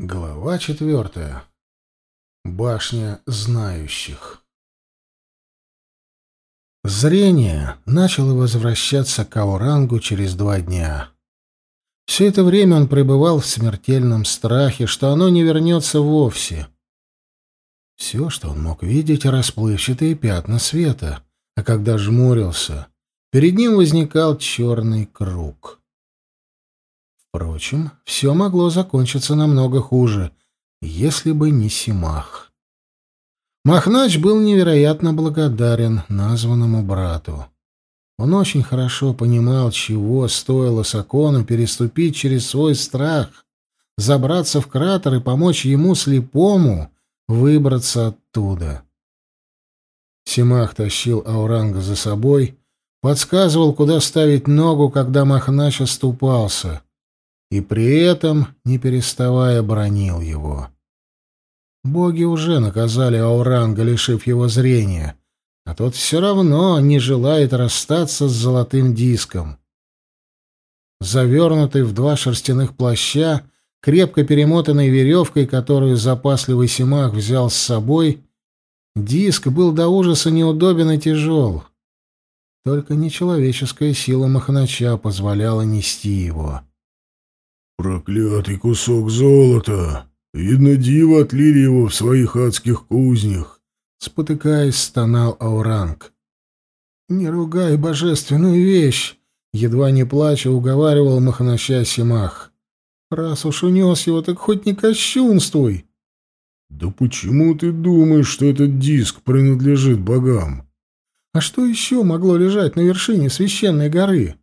Глава четвертая. Башня знающих. Зрение начало возвращаться к Аурангу через два дня. Все это время он пребывал в смертельном страхе, что оно не вернется вовсе. Все, что он мог видеть, — расплывчатые пятна света, а когда жмурился, перед ним возникал черный круг — Впрочем, все могло закончиться намного хуже, если бы не Симах. Махнач был невероятно благодарен названному брату. Он очень хорошо понимал, чего стоило Сакону переступить через свой страх, забраться в кратер и помочь ему, слепому, выбраться оттуда. Симах тащил Ауранга за собой, подсказывал, куда ставить ногу, когда Махнач оступался — и при этом, не переставая, бронил его. Боги уже наказали Ауранга, лишив его зрения, а тот все равно не желает расстаться с золотым диском. Завернутый в два шерстяных плаща, крепко перемотанной веревкой, которую запасливый Симах взял с собой, диск был до ужаса неудобен и тяжел. Только нечеловеческая сила Махнача позволяла нести его. Проклятый кусок золота! Видно, диво отлили его в своих адских кузнях! Спотыкаясь, стонал Ауранг. «Не ругай божественную вещь!» Едва не плача, уговаривал махнаща Симах. «Раз уж унес его, так хоть не кощунствуй!» «Да почему ты думаешь, что этот диск принадлежит богам?» «А что еще могло лежать на вершине священной горы?»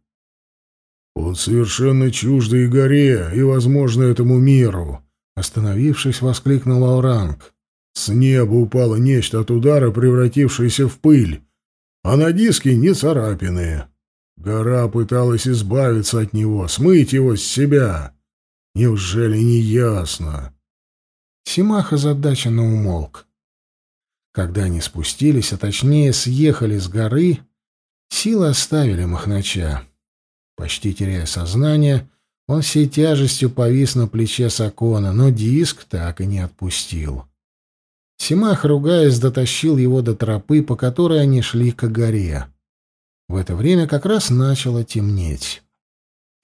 Он совершенно чуждый горе, и, возможно, этому миру. Остановившись, воскликнул Ауранг. С неба упало нечто от удара, превратившееся в пыль, а на диске не царапины. Гора пыталась избавиться от него, смыть его с себя. Неужели не ясно? Симаха задаченно умолк. Когда они спустились, а точнее съехали с горы, силы оставили Махнача. Почти теряя сознание, он всей тяжестью повис на плече Сакона, но диск так и не отпустил. Симах, ругаясь, дотащил его до тропы, по которой они шли к горе. В это время как раз начало темнеть.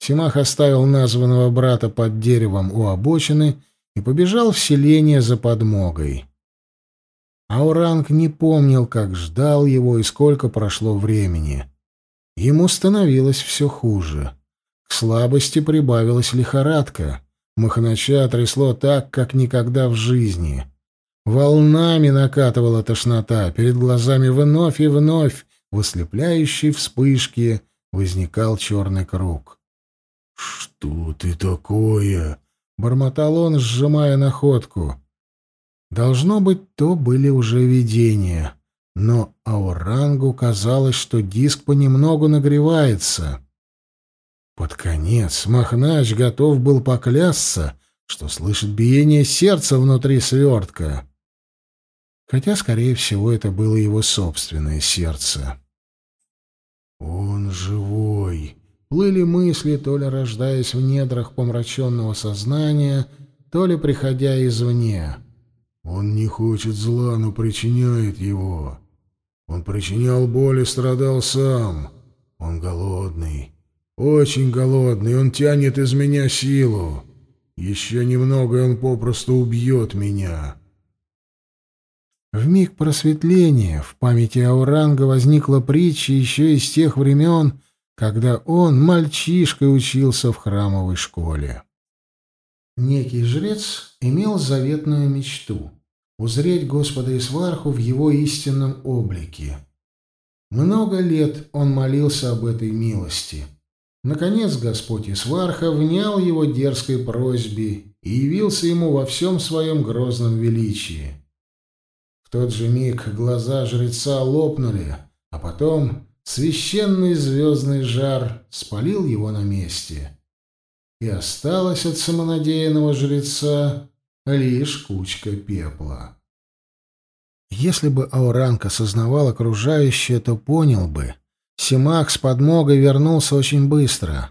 Симах оставил названного брата под деревом у обочины и побежал в селение за подмогой. Ауранг не помнил, как ждал его и сколько прошло времени. Ему становилось все хуже. К слабости прибавилась лихорадка. Махнача трясло так, как никогда в жизни. Волнами накатывала тошнота, перед глазами вновь и вновь в ослепляющей вспышке возникал черный круг. «Что ты такое?» — бормотал он, сжимая находку. Должно быть, то были уже видения но Аурангу казалось, что диск понемногу нагревается. Под конец Махнач готов был поклясться, что слышит биение сердца внутри свертка. Хотя, скорее всего, это было его собственное сердце. «Он живой!» — плыли мысли, то ли рождаясь в недрах помраченного сознания, то ли приходя извне. «Он не хочет зла, но причиняет его. Он причинял боль и страдал сам. Он голодный, очень голодный, он тянет из меня силу. Еще немного, и он попросту убьет меня. В миг просветления в памяти Ауранга возникла притча еще из тех времен, когда он мальчишкой учился в храмовой школе. Некий жрец имел заветную мечту узреть Господа Исварху в его истинном облике. Много лет он молился об этой милости. Наконец Господь Исварха внял его дерзкой просьбе и явился ему во всем своем грозном величии. В тот же миг глаза жреца лопнули, а потом священный звездный жар спалил его на месте. И осталось от самонадеянного жреца лишь кучка пепла. Если бы Ауранка сознавал окружающее, то понял бы. Симак с подмогой вернулся очень быстро.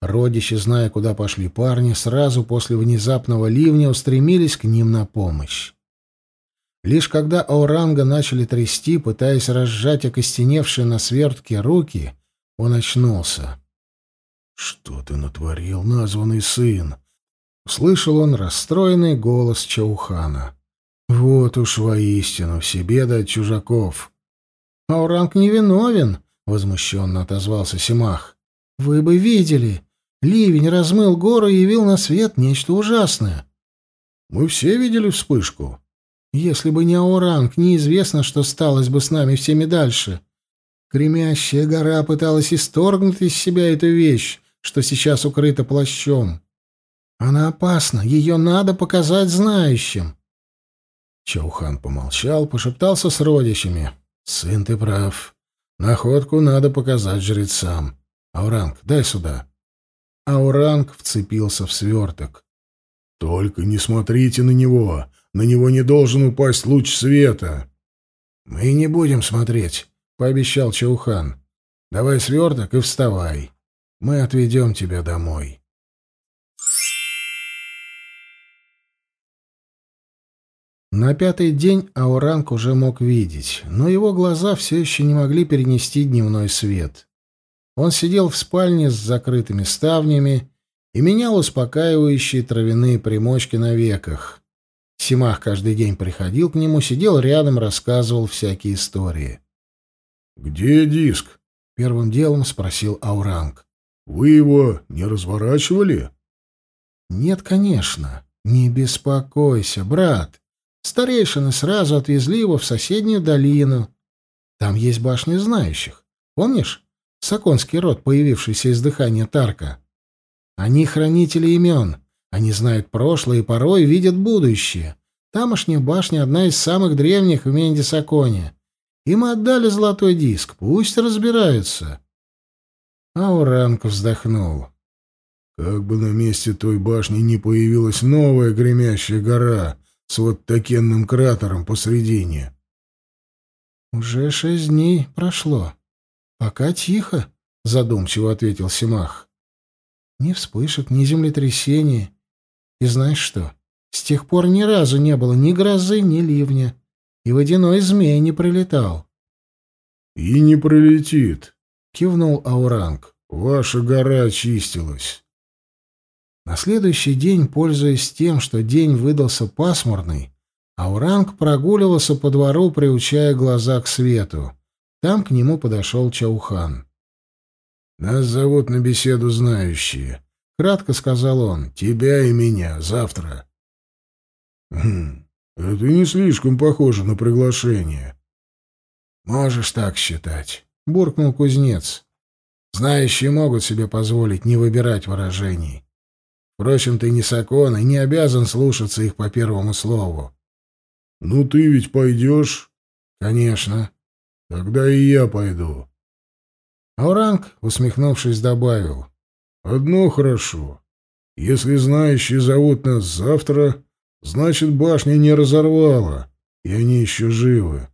Родичи, зная, куда пошли парни, сразу после внезапного ливня устремились к ним на помощь. Лишь когда Ауранга начали трясти, пытаясь разжать окостеневшие на свертке руки, он очнулся. «Что ты натворил, названный сын?» Слышал он расстроенный голос Чаухана. «Вот уж воистину все беды от чужаков!» «Ауранг невиновен!» — возмущенно отозвался Симах. «Вы бы видели! Ливень размыл гору и явил на свет нечто ужасное!» «Мы все видели вспышку!» «Если бы не Ауранг, неизвестно, что сталось бы с нами всеми дальше!» Кремящая гора пыталась исторгнуть из себя эту вещь, что сейчас укрыта плащом. Она опасна, ее надо показать знающим. Чаухан помолчал, пошептался с родичами. Сын, ты прав. Находку надо показать жрецам. Ауранг, дай сюда. Ауранг вцепился в сверток. Только не смотрите на него. На него не должен упасть луч света. Мы не будем смотреть, пообещал Чаухан. Давай сверток и вставай. Мы отведем тебя домой. На пятый день Ауранг уже мог видеть, но его глаза все еще не могли перенести дневной свет. Он сидел в спальне с закрытыми ставнями и менял успокаивающие травяные примочки на веках. Симах каждый день приходил к нему, сидел рядом, рассказывал всякие истории. «Где диск?» — первым делом спросил Ауранг. «Вы его не разворачивали?» «Нет, конечно. Не беспокойся, брат. Старейшины сразу отвезли его в соседнюю долину. Там есть башня знающих. Помнишь? Саконский род, появившийся из дыхания Тарка. Они хранители имен. Они знают прошлое и порой видят будущее. Тамошняя башня — одна из самых древних в Менде-Саконе. Им отдали золотой диск. Пусть разбираются. Ауранг вздохнул. Как бы на месте той башни не появилась новая гремящая гора, с вот такенным кратером посредине. «Уже шесть дней прошло. Пока тихо», — задумчиво ответил Симах. «Ни вспышек, ни землетрясений. И знаешь что, с тех пор ни разу не было ни грозы, ни ливня, и водяной змей не прилетал». «И не прилетит, — кивнул Ауранг. «Ваша гора очистилась. На следующий день, пользуясь тем, что день выдался пасмурный, Ауранг прогуливался по двору, приучая глаза к свету. Там к нему подошел Чаухан. «Нас зовут на беседу знающие», — кратко сказал он. «Тебя и меня. Завтра». «Хм, это не слишком похоже на приглашение». «Можешь так считать», — буркнул кузнец. «Знающие могут себе позволить не выбирать выражений». Впрочем, ты не сакон и не обязан слушаться их по первому слову. — Ну ты ведь пойдешь? — Конечно. — Тогда и я пойду. Ауранг, усмехнувшись, добавил. — Одно хорошо. Если знающие зовут нас завтра, значит, башня не разорвала, и они еще живы.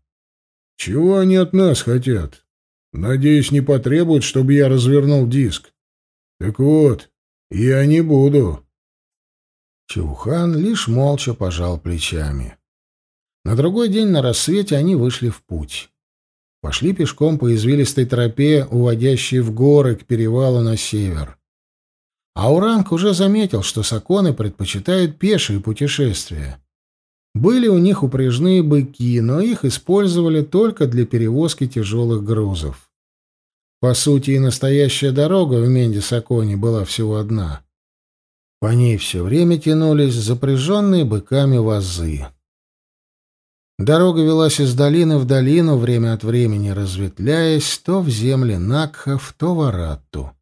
Чего они от нас хотят? Надеюсь, не потребуют, чтобы я развернул диск. Так вот, «Я не буду». Чаухан лишь молча пожал плечами. На другой день на рассвете они вышли в путь. Пошли пешком по извилистой тропе, уводящей в горы к перевалу на север. Ауранг уже заметил, что саконы предпочитают пешие путешествия. Были у них упряжные быки, но их использовали только для перевозки тяжелых грузов. По сути, и настоящая дорога в Мендисаконе была всего одна. По ней все время тянулись запряженные быками вазы. Дорога велась из долины в долину, время от времени разветвляясь то в земли Накхов, то в Аратту.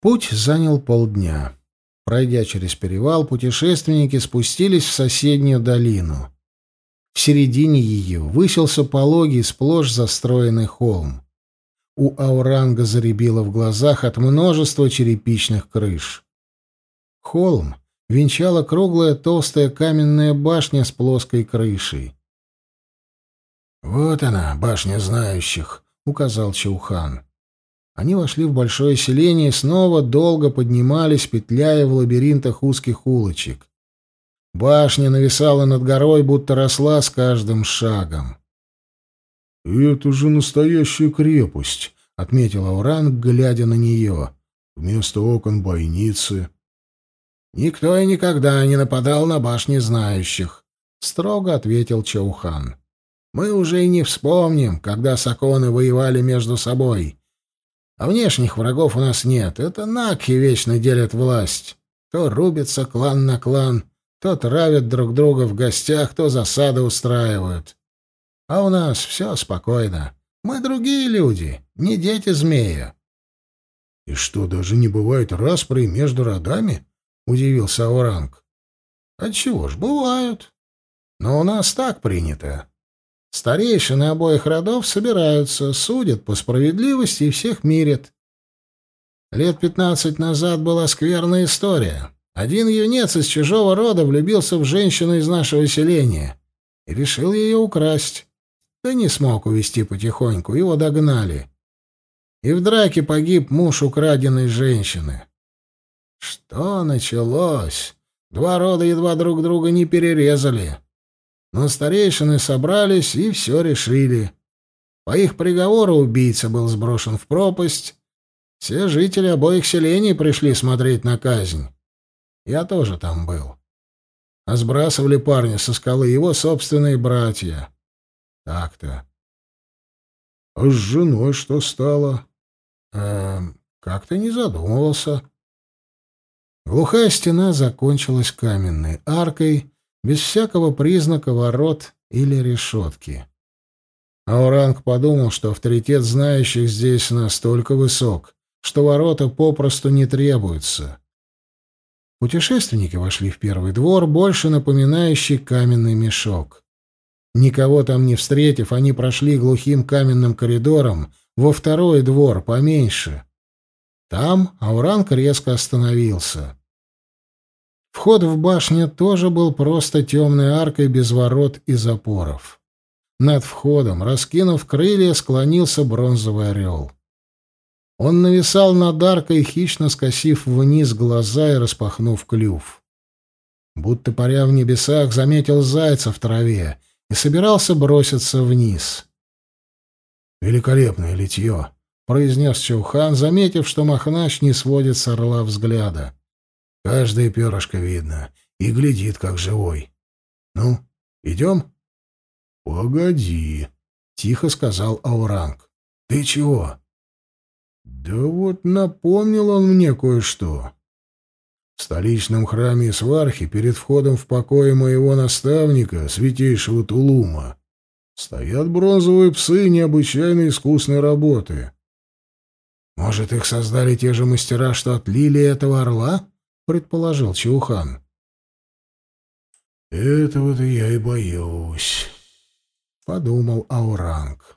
Путь занял полдня. Пройдя через перевал, путешественники спустились в соседнюю долину. В середине ее высился пологий, сплошь застроенный холм. У Ауранга заребило в глазах от множества черепичных крыш. Холм венчала круглая толстая каменная башня с плоской крышей. «Вот она, башня знающих», — указал Чаухан. Они вошли в большое селение и снова долго поднимались, петляя в лабиринтах узких улочек. Башня нависала над горой, будто росла с каждым шагом. «Это же настоящая крепость», — отметил Ауран, глядя на нее. «Вместо окон бойницы». «Никто и никогда не нападал на башни знающих», — строго ответил Чаухан. «Мы уже и не вспомним, когда саконы воевали между собой. А внешних врагов у нас нет. Это наки вечно делят власть. То рубится клан на клан, то травят друг друга в гостях, то засады устраивают. А у нас все спокойно. Мы другие люди, не дети змея. — И что, даже не бывает распри между родами? — удивился Ауранг. — Отчего ж, бывают. Но у нас так принято. Старейшины обоих родов собираются, судят по справедливости и всех мирят. Лет пятнадцать назад была скверная история. Один юнец из чужого рода влюбился в женщину из нашего селения и решил ее украсть. Да не смог увести потихоньку, его догнали. И в драке погиб муж украденной женщины. Что началось? Два рода едва друг друга не перерезали. Но старейшины собрались и все решили. По их приговору убийца был сброшен в пропасть. Все жители обоих селений пришли смотреть на казнь. Я тоже там был. А сбрасывали парня со скалы его собственные братья. Так-то. А с женой что стало? Эм, как-то не задумывался. Глухая стена закончилась каменной аркой, без всякого признака ворот или решетки. Ауранг подумал, что авторитет знающих здесь настолько высок, что ворота попросту не требуются. Путешественники вошли в первый двор, больше напоминающий каменный мешок. Никого там не встретив, они прошли глухим каменным коридором во второй двор, поменьше. Там Ауранг резко остановился. Вход в башню тоже был просто темной аркой без ворот и запоров. Над входом, раскинув крылья, склонился бронзовый орел. Он нависал над аркой, хищно скосив вниз глаза и распахнув клюв. Будто паря в небесах, заметил зайца в траве — и собирался броситься вниз. «Великолепное литье!» — произнес Чаухан, заметив, что Махнач не сводит с орла взгляда. «Каждое перышко видно и глядит, как живой. Ну, идем?» «Погоди», — тихо сказал Ауранг. «Ты чего?» «Да вот напомнил он мне кое-что. В столичном храме Свархи перед входом в покое моего наставника, святейшего Тулума, стоят бронзовые псы необычайно искусной работы. «Может, их создали те же мастера, что отлили этого орла?» — предположил Чаухан. «Этого-то я и боюсь», — подумал Ауранг.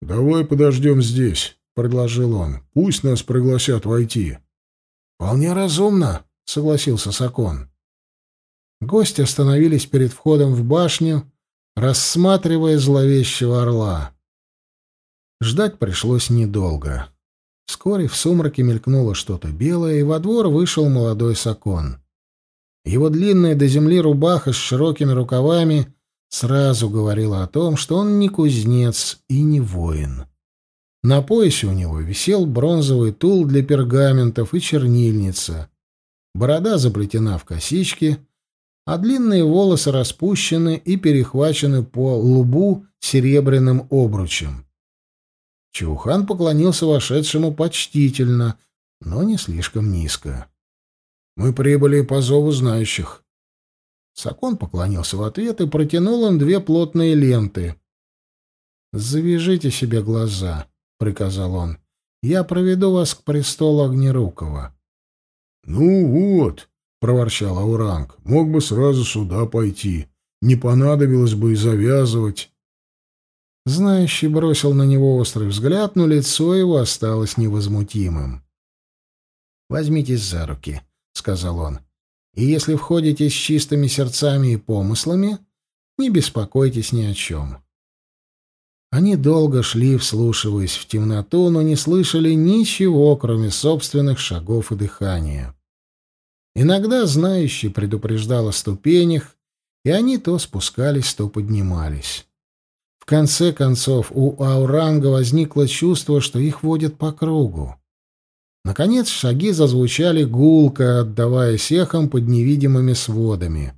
«Давай подождем здесь», — предложил он. «Пусть нас пригласят войти». «Вполне разумно», — согласился Сакон. Гости остановились перед входом в башню, рассматривая зловещего орла. Ждать пришлось недолго. Вскоре в сумраке мелькнуло что-то белое, и во двор вышел молодой Сакон. Его длинная до земли рубаха с широкими рукавами сразу говорила о том, что он не кузнец и не воин. На поясе у него висел бронзовый тул для пергаментов и чернильница. Борода заплетена в косички, а длинные волосы распущены и перехвачены по лбу серебряным обручем. Чухан поклонился вошедшему почтительно, но не слишком низко. «Мы прибыли по зову знающих». Сакон поклонился в ответ и протянул им две плотные ленты. «Завяжите себе глаза», — приказал он. — Я проведу вас к престолу Огнерукова. — Ну вот, — проворчал Ауранг, — мог бы сразу сюда пойти. Не понадобилось бы и завязывать. Знающий бросил на него острый взгляд, но лицо его осталось невозмутимым. «Возьмитесь за руки», — сказал он. «И если входите с чистыми сердцами и помыслами, не беспокойтесь ни о чем. Они долго шли, вслушиваясь в темноту, но не слышали ничего, кроме собственных шагов и дыхания. Иногда знающий предупреждал о ступенях, и они то спускались, то поднимались. В конце концов, у Ауранга возникло чувство, что их водят по кругу. Наконец шаги зазвучали гулко, отдаваясь эхом под невидимыми сводами.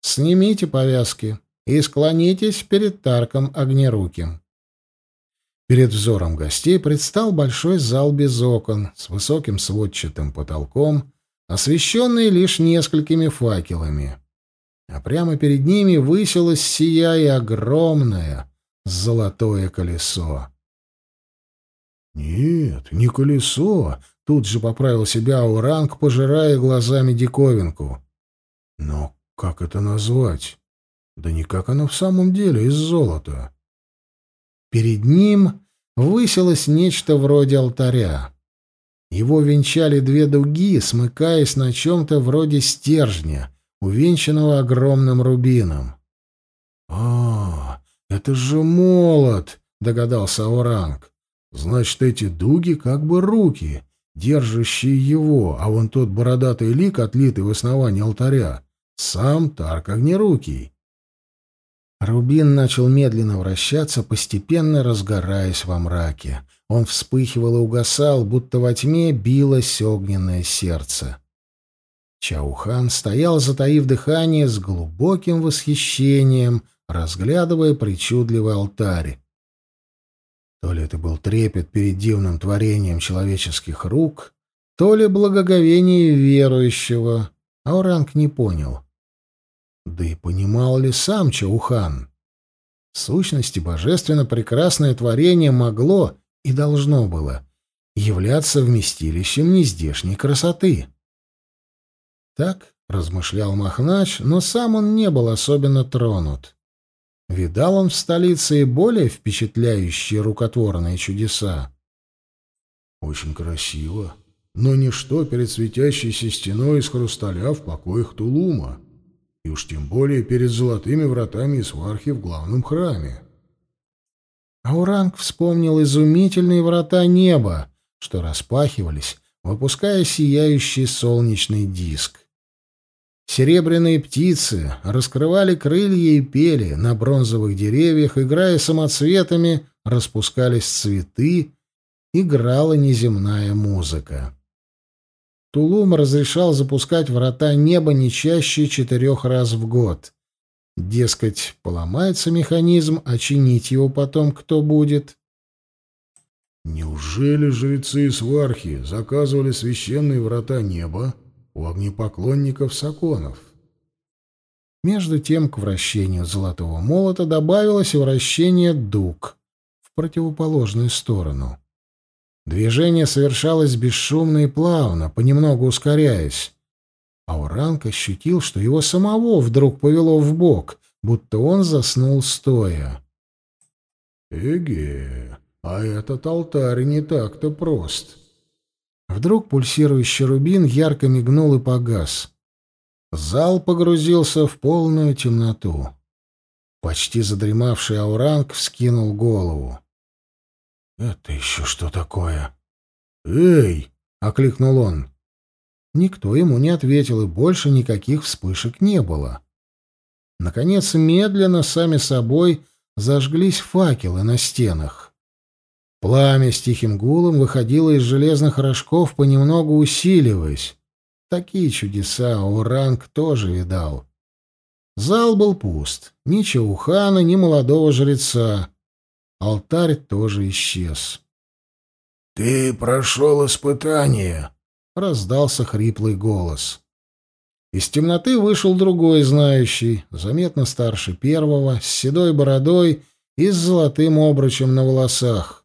«Снимите повязки», и склонитесь перед Тарком Огнеруким. Перед взором гостей предстал большой зал без окон, с высоким сводчатым потолком, освещенный лишь несколькими факелами. А прямо перед ними высилось сияя огромное золотое колесо. «Нет, не колесо!» — тут же поправил себя Уранг, пожирая глазами диковинку. «Но как это назвать?» Да никак оно в самом деле из золота. Перед ним высилось нечто вроде алтаря. Его венчали две дуги, смыкаясь на чем-то вроде стержня, увенчанного огромным рубином. «А, это же молот!» — догадался Оранг. «Значит, эти дуги как бы руки, держащие его, а вон тот бородатый лик, отлитый в основании алтаря, сам Тарк Огнерукий. Рубин начал медленно вращаться, постепенно разгораясь во мраке. Он вспыхивал и угасал, будто во тьме билось огненное сердце. Чаухан стоял, затаив дыхание, с глубоким восхищением, разглядывая причудливый алтарь. То ли это был трепет перед дивным творением человеческих рук, то ли благоговение верующего, Ауранг не понял — да и понимал ли сам Чаухан? В сущности, божественно прекрасное творение могло и должно было являться вместилищем нездешней красоты. Так размышлял Махнач, но сам он не был особенно тронут. Видал он в столице и более впечатляющие рукотворные чудеса. Очень красиво, но ничто перед светящейся стеной из хрусталя в покоях Тулума и уж тем более перед золотыми вратами Исвархи в главном храме. Ауранг вспомнил изумительные врата неба, что распахивались, выпуская сияющий солнечный диск. Серебряные птицы раскрывали крылья и пели, на бронзовых деревьях, играя самоцветами, распускались цветы, играла неземная музыка. Тулум разрешал запускать врата неба не чаще четырех раз в год. Дескать, поломается механизм, а чинить его потом кто будет? Неужели жрецы и свархи заказывали священные врата неба у огнепоклонников саконов? Между тем к вращению золотого молота добавилось вращение дуг в противоположную сторону. Движение совершалось бесшумно и плавно, понемногу ускоряясь. А Уранг ощутил, что его самого вдруг повело в бок, будто он заснул стоя. «Эге, а этот алтарь не так-то прост». Вдруг пульсирующий рубин ярко мигнул и погас. Зал погрузился в полную темноту. Почти задремавший Ауранг вскинул голову. «Это еще что такое?» «Эй!» — окликнул он. Никто ему не ответил, и больше никаких вспышек не было. Наконец, медленно, сами собой, зажглись факелы на стенах. Пламя с тихим гулом выходило из железных рожков, понемногу усиливаясь. Такие чудеса Уранг тоже видал. Зал был пуст. Ни Чаухана, ни молодого жреца. Алтарь тоже исчез. «Ты прошел испытание!» — раздался хриплый голос. Из темноты вышел другой знающий, заметно старше первого, с седой бородой и с золотым обручем на волосах.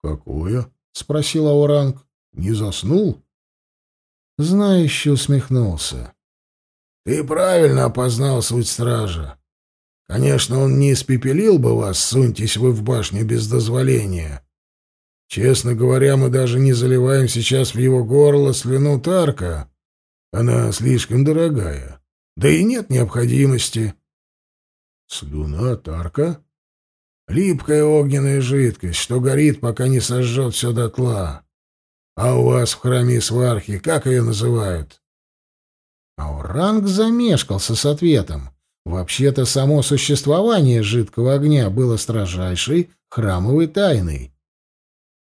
«Какое?» — спросил Ауранг. «Не заснул?» Знающий усмехнулся. «Ты правильно опознал суть стража. Конечно, он не испепелил бы вас, суньтесь вы в башню без дозволения. Честно говоря, мы даже не заливаем сейчас в его горло слюну Тарка. Она слишком дорогая. Да и нет необходимости. Слюна Тарка? Липкая огненная жидкость, что горит, пока не сожжет все дотла. А у вас в храме Свархи как ее называют? Ауранг замешкался с ответом. — Вообще-то само существование жидкого огня было строжайшей храмовой тайной.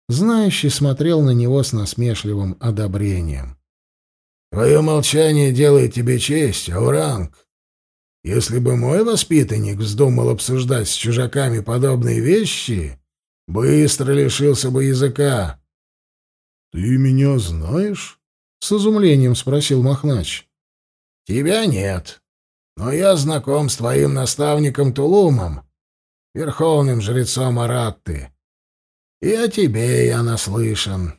Знающий смотрел на него с насмешливым одобрением. «Твое молчание делает тебе честь, Ауранг. Если бы мой воспитанник вздумал обсуждать с чужаками подобные вещи, быстро лишился бы языка». «Ты меня знаешь?» — с изумлением спросил Махнач. «Тебя нет», но я знаком с твоим наставником Тулумом, верховным жрецом Аратты. И о тебе я наслышан.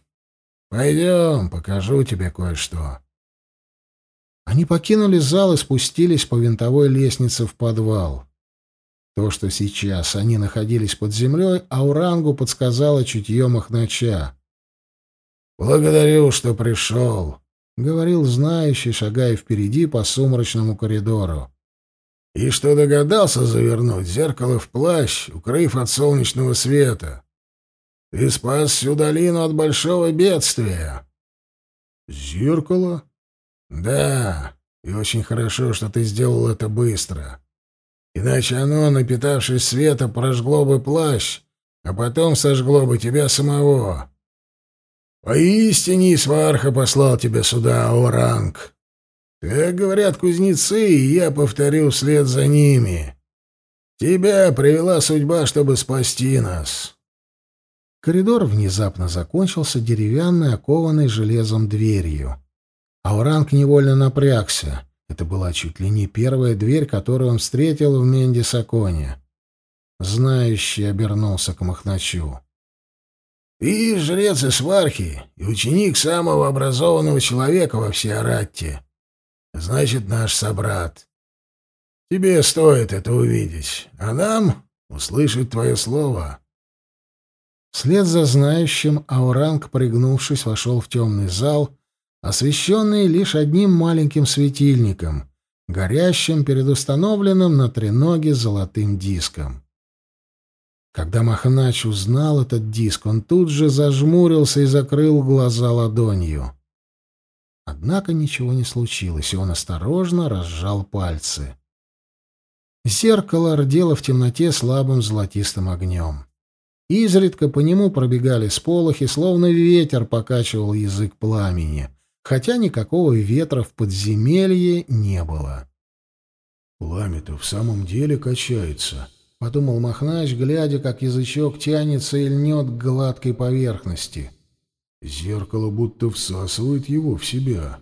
Пойдем, покажу тебе кое-что». Они покинули зал и спустились по винтовой лестнице в подвал. То, что сейчас они находились под землей, Аурангу подсказало чутье Махнача. «Благодарю, что пришел», — говорил знающий, шагая впереди по сумрачному коридору. «И что догадался завернуть зеркало в плащ, укрыв от солнечного света? Ты спас всю долину от большого бедствия!» «Зеркало?» «Да, и очень хорошо, что ты сделал это быстро. Иначе оно, напитавшись света, прожгло бы плащ, а потом сожгло бы тебя самого. А Поистине Сварха послал тебя сюда, о. Как говорят кузнецы, и я повторю вслед за ними. Тебя привела судьба, чтобы спасти нас. Коридор внезапно закончился деревянной, окованной железом дверью. Ауранг невольно напрягся. Это была чуть ли не первая дверь, которую он встретил в Мендисаконе. Знающий обернулся к Махначу. Ты жрец из Исвархи и ученик самого образованного человека во всей Аратте. Значит, наш собрат. Тебе стоит это увидеть, а нам — услышать твое слово». Вслед за знающим Ауранг, прыгнувшись, вошел в темный зал, освещенный лишь одним маленьким светильником, горящим перед установленным на треноге золотым диском. Когда Махнач узнал этот диск, он тут же зажмурился и закрыл глаза ладонью. Однако ничего не случилось, и он осторожно разжал пальцы. Зеркало рдело в темноте слабым золотистым огнем. Изредка по нему пробегали сполохи, словно ветер покачивал язык пламени, хотя никакого ветра в подземелье не было. «Пламя-то в самом деле качается», — подумал Махнач, глядя, как язычок тянется и льнет к гладкой поверхности. Зеркало будто всасывает его в себя.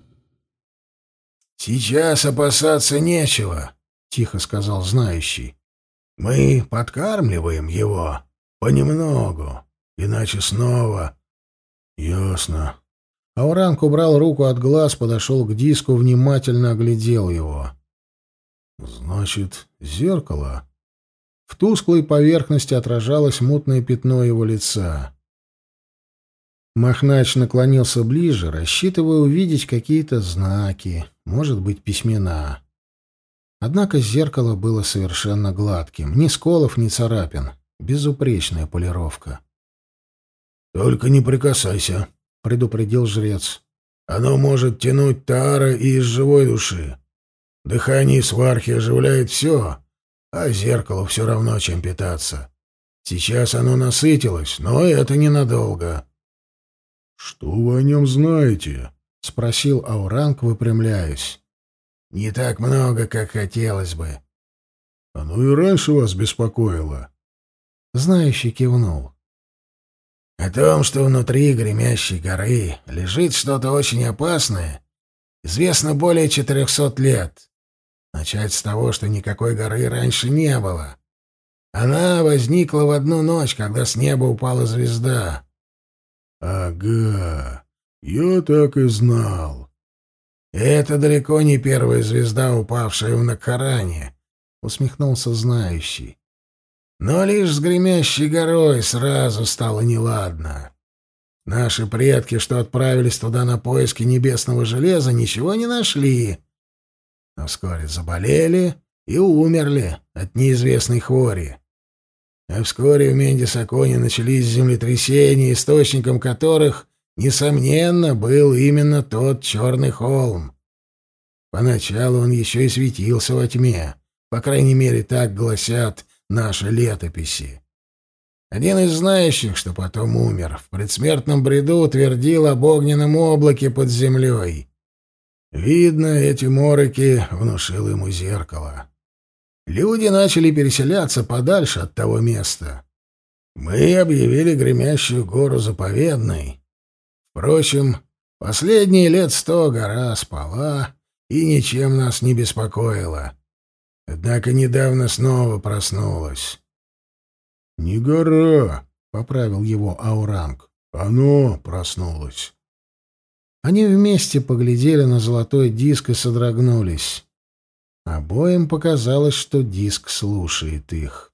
«Сейчас опасаться нечего», — тихо сказал знающий. «Мы подкармливаем его понемногу, иначе снова...» «Ясно». Ауранг убрал руку от глаз, подошел к диску, внимательно оглядел его. «Значит, зеркало в тусклой поверхности отражалось мутное пятно его лица. Махнач наклонился ближе, рассчитывая увидеть какие-то знаки, может быть, письмена. Однако зеркало было совершенно гладким, ни сколов, ни царапин. Безупречная полировка. «Только не прикасайся», — предупредил жрец. «Оно может тянуть тара и из живой души. Дыхание свархи оживляет все, а зеркалу все равно, чем питаться. Сейчас оно насытилось, но это ненадолго. — Что вы о нем знаете? — спросил Ауранг, выпрямляясь. — Не так много, как хотелось бы. — Оно и раньше вас беспокоило. Знающий кивнул. О том, что внутри гремящей горы лежит что-то очень опасное, известно более 400 лет. Начать с того, что никакой горы раньше не было. Она возникла в одну ночь, когда с неба упала звезда. Ага, я так и знал. Это далеко не первая звезда, упавшая в Накаране. усмехнулся знающий. Но лишь с гремящей горой сразу стало неладно. Наши предки, что отправились туда на поиски небесного железа, ничего не нашли но вскоре заболели и умерли от неизвестной хвори. А вскоре в Мендисаконе начались землетрясения, источником которых, несомненно, был именно тот черный холм. Поначалу он еще и светился во тьме, по крайней мере, так гласят наши летописи. Один из знающих, что потом умер, в предсмертном бреду утвердил об огненном облаке под землей. Видно, эти мороки внушил ему зеркало. Люди начали переселяться подальше от того места. Мы объявили гремящую гору заповедной. Впрочем, последние лет сто гора спала и ничем нас не беспокоила. Однако недавно снова проснулась. — Не гора, — поправил его Ауранг. — Оно проснулось. Они вместе поглядели на золотой диск и содрогнулись. Обоим показалось, что диск слушает их.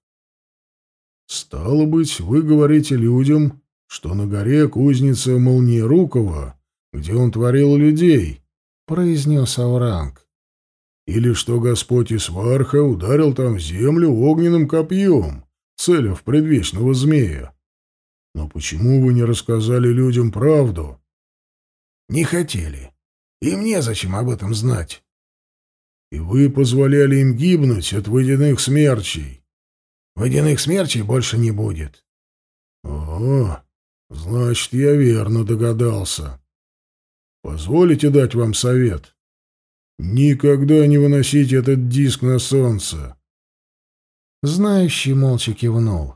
«Стало быть, вы говорите людям, что на горе кузница Молниерукова, где он творил людей», — произнес Авранг, «Или что Господь Исварха ударил там землю огненным копьем, целя в предвечного змея. Но почему вы не рассказали людям правду?» Не хотели. И мне зачем об этом знать? И вы позволяли им гибнуть от водяных смерчей. Водяных смерчей больше не будет. Ого, значит, я верно догадался. Позволите дать вам совет? Никогда не выносите этот диск на солнце. Знающий молча кивнул.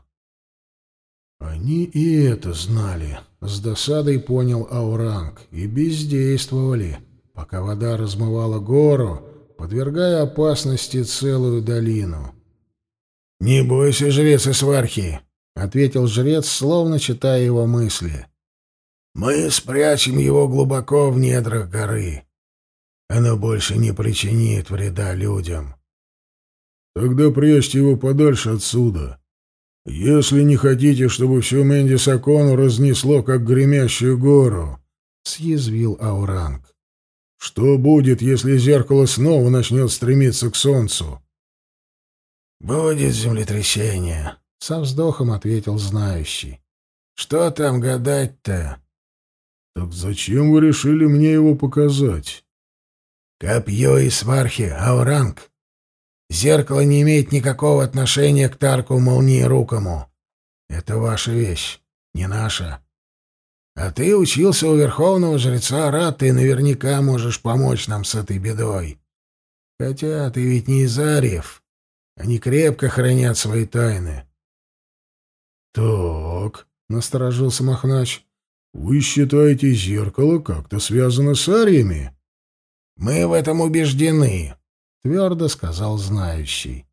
Они и это знали. С досадой понял Ауранг. И бездействовали, пока вода размывала гору, подвергая опасности целую долину. «Не бойся, жрец Исвархи!» — ответил жрец, словно читая его мысли. «Мы спрячем его глубоко в недрах горы. Оно больше не причинит вреда людям». «Тогда прячьте его подальше отсюда», если не хотите, чтобы всю Мэнди Сакону разнесло, как гремящую гору, — съязвил Ауранг. — Что будет, если зеркало снова начнет стремиться к солнцу? — Будет землетрясение, — со вздохом ответил знающий. — Что там гадать-то? — Так зачем вы решили мне его показать? — Копье и свархи, Ауранг. Зеркало не имеет никакого отношения к Тарку Молниерукому. Это ваша вещь, не наша. А ты учился у верховного жреца Раты и наверняка можешь помочь нам с этой бедой. Хотя ты ведь не из Ариев. Они крепко хранят свои тайны. — Так, — насторожился Махнач, — вы считаете зеркало как-то связано с Ариями? — Мы в этом убеждены, твердо сказал знающий.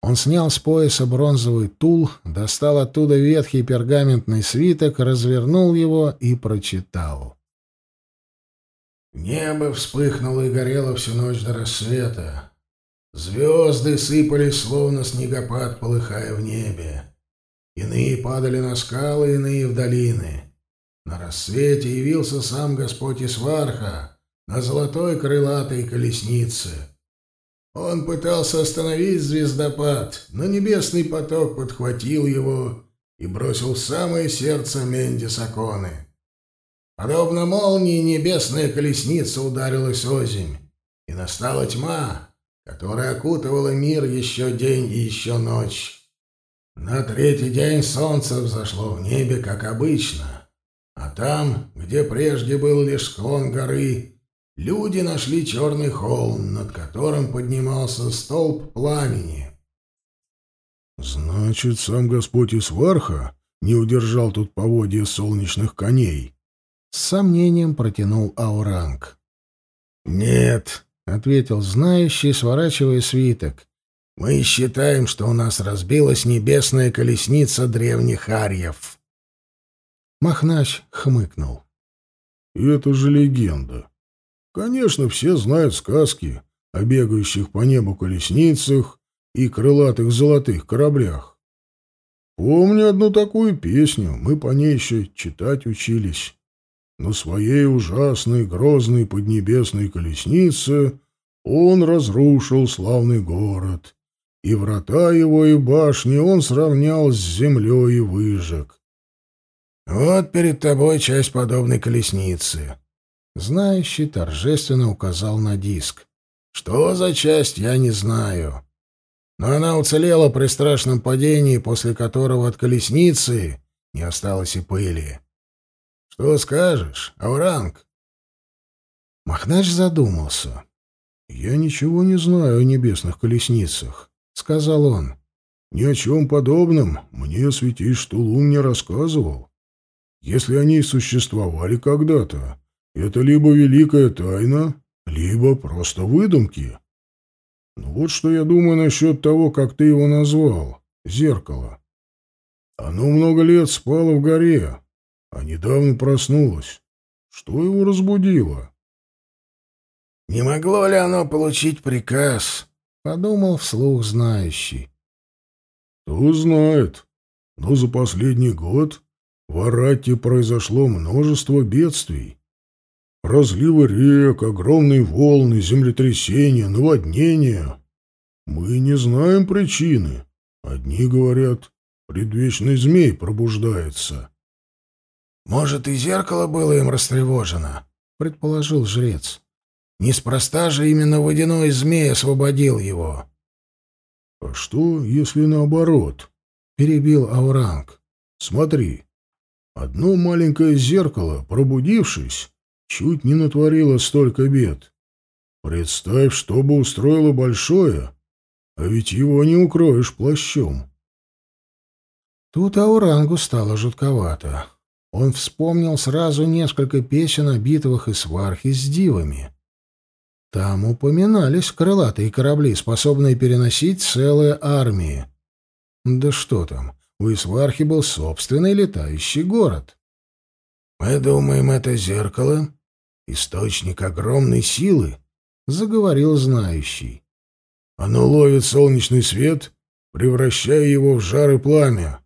Он снял с пояса бронзовый тул, достал оттуда ветхий пергаментный свиток, развернул его и прочитал. Небо вспыхнуло и горело всю ночь до рассвета. Звезды сыпались, словно снегопад, полыхая в небе. Иные падали на скалы, иные — в долины. На рассвете явился сам Господь Исварха на золотой крылатой колеснице — он пытался остановить звездопад, но небесный поток подхватил его и бросил в самое сердце Мендисаконы. Подобно молнии небесная колесница ударилась озимь, и настала тьма, которая окутывала мир еще день и еще ночь. На третий день солнце взошло в небе, как обычно, а там, где прежде был лишь склон горы, люди нашли черный холм, над которым поднимался столб пламени. «Значит, сам Господь Исварха не удержал тут поводья солнечных коней?» — с сомнением протянул Ауранг. «Нет», — ответил знающий, сворачивая свиток. «Мы считаем, что у нас разбилась небесная колесница древних арьев». Махнач хмыкнул. «Это же легенда. Конечно, все знают сказки о бегающих по небу колесницах и крылатых золотых кораблях. Помню одну такую песню, мы по ней еще читать учились. На своей ужасной, грозной поднебесной колеснице он разрушил славный город, и врата его и башни он сравнял с землей и выжег. Вот перед тобой часть подобной колесницы. Знающий торжественно указал на диск. «Что за часть, я не знаю. Но она уцелела при страшном падении, после которого от колесницы не осталось и пыли. Что скажешь, Ауранг?» Махнач задумался. «Я ничего не знаю о небесных колесницах», — сказал он. «Ни о чем подобном мне святейш Тулум не рассказывал. Если они существовали когда-то, это либо великая тайна, либо просто выдумки. Ну вот что я думаю насчет того, как ты его назвал — зеркало. Оно много лет спало в горе, а недавно проснулось. Что его разбудило? — Не могло ли оно получить приказ? — подумал вслух знающий. — Кто знает, но за последний год в Арате произошло множество бедствий. Разливы рек, огромные волны, землетрясения, наводнения. Мы не знаем причины. Одни говорят, предвечный змей пробуждается. «Может, и зеркало было им растревожено?» — предположил жрец. «Неспроста же именно водяной змей освободил его». «А что, если наоборот?» — перебил Ауранг. «Смотри, одно маленькое зеркало, пробудившись, чуть не натворила столько бед. Представь, что бы устроило большое, а ведь его не укроешь плащом. Тут Аурангу стало жутковато. Он вспомнил сразу несколько песен о битвах и свархе с дивами. Там упоминались крылатые корабли, способные переносить целые армии. Да что там, у Исвархи был собственный летающий город. «Мы думаем, это зеркало?» источник огромной силы, заговорил знающий. Оно ловит солнечный свет, превращая его в жар и пламя.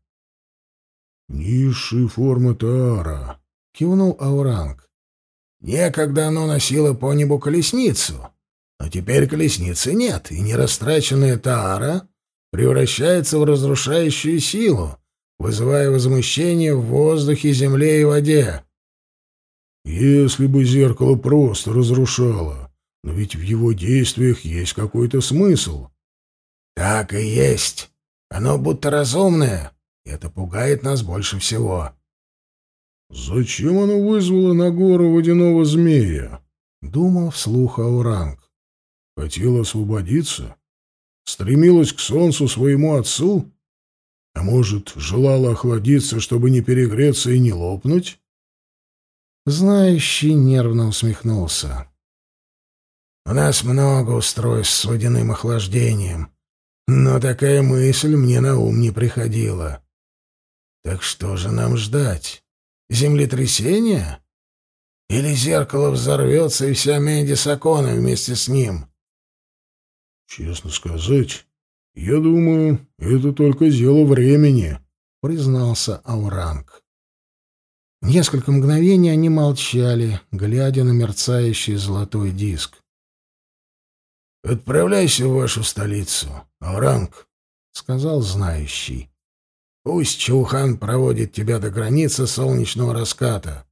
Низшая форма Таара, кивнул Ауранг. Некогда оно носило по небу колесницу, но теперь колесницы нет, и нерастраченная Таара превращается в разрушающую силу, вызывая возмущение в воздухе, земле и воде. Если бы зеркало просто разрушало, но ведь в его действиях есть какой-то смысл. Так и есть. Оно будто разумное, это пугает нас больше всего. Зачем оно вызвало на гору водяного змея? Думал вслух Ауранг. Хотел освободиться? Стремилась к солнцу своему отцу? А может, желала охладиться, чтобы не перегреться и не лопнуть? Знающий нервно усмехнулся. «У нас много устройств с водяным охлаждением, но такая мысль мне на ум не приходила. Так что же нам ждать? Землетрясение? Или зеркало взорвется, и вся Менди Сакона вместе с ним?» «Честно сказать, я думаю, это только дело времени», — признался Ауранг. Несколько мгновений они молчали, глядя на мерцающий золотой диск. «Отправляйся в вашу столицу, Ауранг», — сказал знающий. «Пусть Чаухан проводит тебя до границы солнечного раската.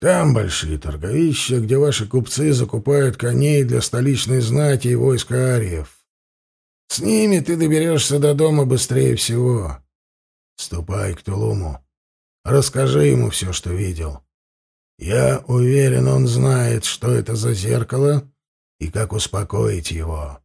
Там большие торговища, где ваши купцы закупают коней для столичной знати и войска ариев. С ними ты доберешься до дома быстрее всего. Ступай к Тулуму». Расскажи ему все, что видел. Я уверен, он знает, что это за зеркало и как успокоить его.